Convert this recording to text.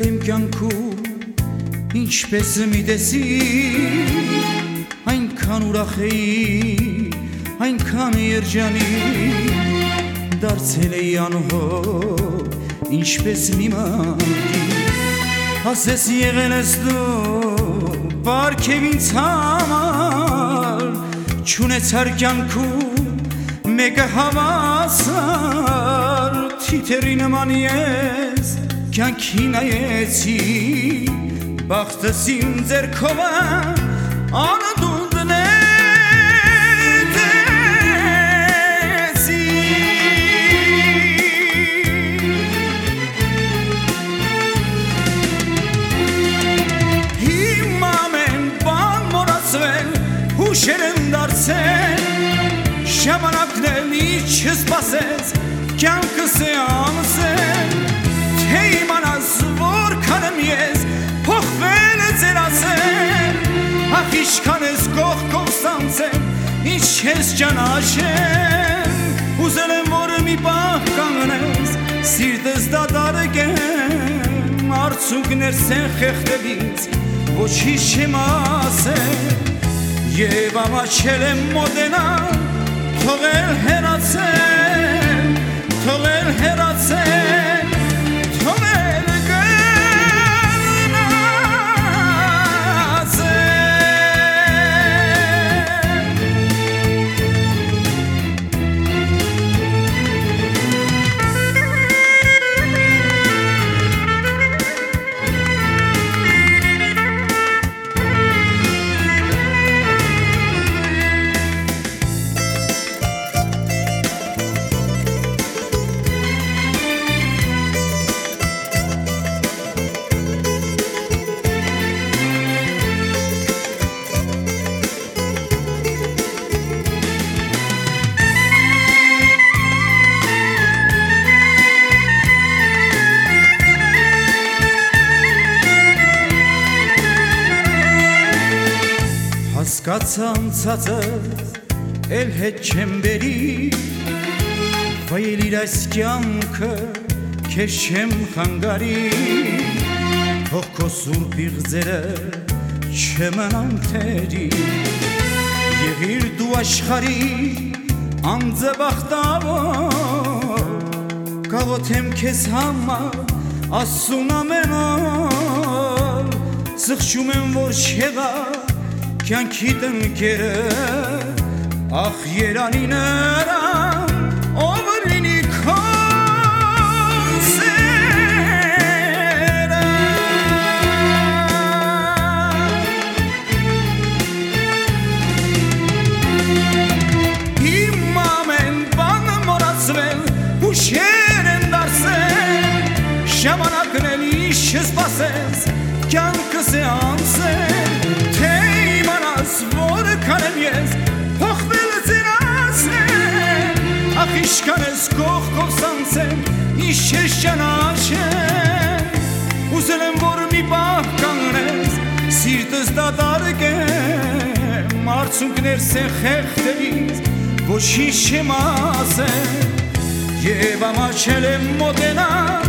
եկար իմ կյանքում ինչպես մի տեսի այնքան ուրախ էի այնքան երջանի դարձել էի անհոր ինչպես մի մանկի ասես եղել ես դու բարգև ինձ համար չունեցար կյանքում մեկը հավասար թիթերի նման ես կյանքի նայեցի բախտս իմ ձերքով անադունդն է Հիմա ամեն բան մորացվել հուշեր են դարձել Ժամանակն էլ չսպասեց կյանքս է ամսել Թե իմանաս որքան եմ ես փոխվել է ձերացել Ախ իշքան ես կողքով սանցել ինչ ես ճանաչել Ուզել եմ որ մի պահ կանգնես սիրտս դադարգեմ Արցունքներ սեն խեղդելից ոչի չեմ ասել Եվ ամաչել եմ մոտենալ թողել Հասկացա անցածս էլ հետ չեմ բերի Վայելիր այս կյանքը քեզ չեմ խանգարի Թող քո սուրբ իղձերը չմնան թերի Եղիր դու աշխարի անձը բախտավոր Կաղոթեմ քեզ համար ասում ամեն օր Սխչում եմ որ չեղա կյանքի տնկերը Ախ երանի նրան ով լինի քո Ժամանակն էլ ինչ չսպասես կյանքս է անցել Թե իմանաս որքան եմ ես փոխվել ծերասել Ախ իշքան ես կողքով սանցել ինչ չես ճանաչել Ուզել եմ որ մի պահ կանգնես սիրտս դադարգեմ Արցունքներ սեն խեղդելիս ոչինչ չեմ ասել Եվ ամաչել եմ մոտենալ